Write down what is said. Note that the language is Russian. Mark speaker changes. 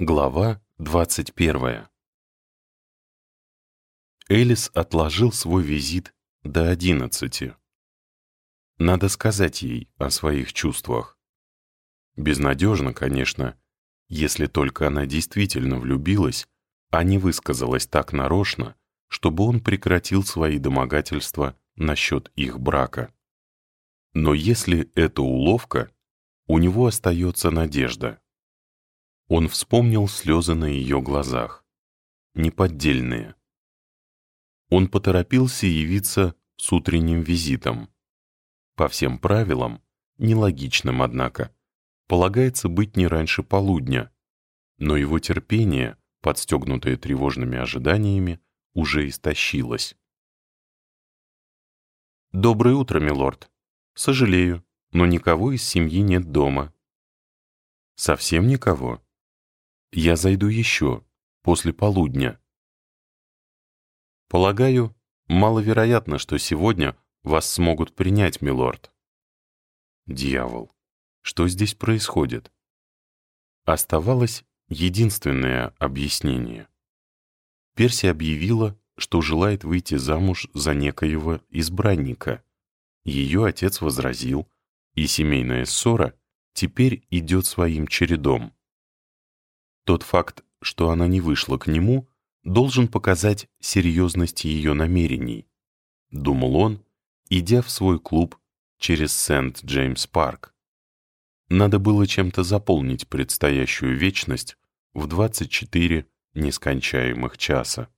Speaker 1: Глава 21 Элис отложил свой визит до одиннадцати. Надо сказать ей о своих чувствах. Безнадежно, конечно, если только она действительно влюбилась, а не высказалась так нарочно, чтобы он прекратил свои домогательства насчет их брака. Но если это уловка, у него остается надежда. Он вспомнил слезы на ее глазах. Неподдельные. Он поторопился явиться с утренним визитом. По всем правилам, нелогичным, однако, полагается быть не раньше полудня, но его терпение, подстегнутое тревожными ожиданиями, уже истощилось. «Доброе утро, милорд. Сожалею, но никого из семьи нет дома». «Совсем никого?» Я зайду еще, после полудня. Полагаю, маловероятно, что сегодня вас смогут принять, милорд. Дьявол, что здесь происходит? Оставалось единственное объяснение. Перси объявила, что желает выйти замуж за некоего избранника. Ее отец возразил, и семейная ссора теперь идет своим чередом. Тот факт, что она не вышла к нему, должен показать серьезность ее намерений, думал он, идя в свой клуб через Сент-Джеймс-парк. Надо было чем-то заполнить предстоящую вечность в 24 нескончаемых часа.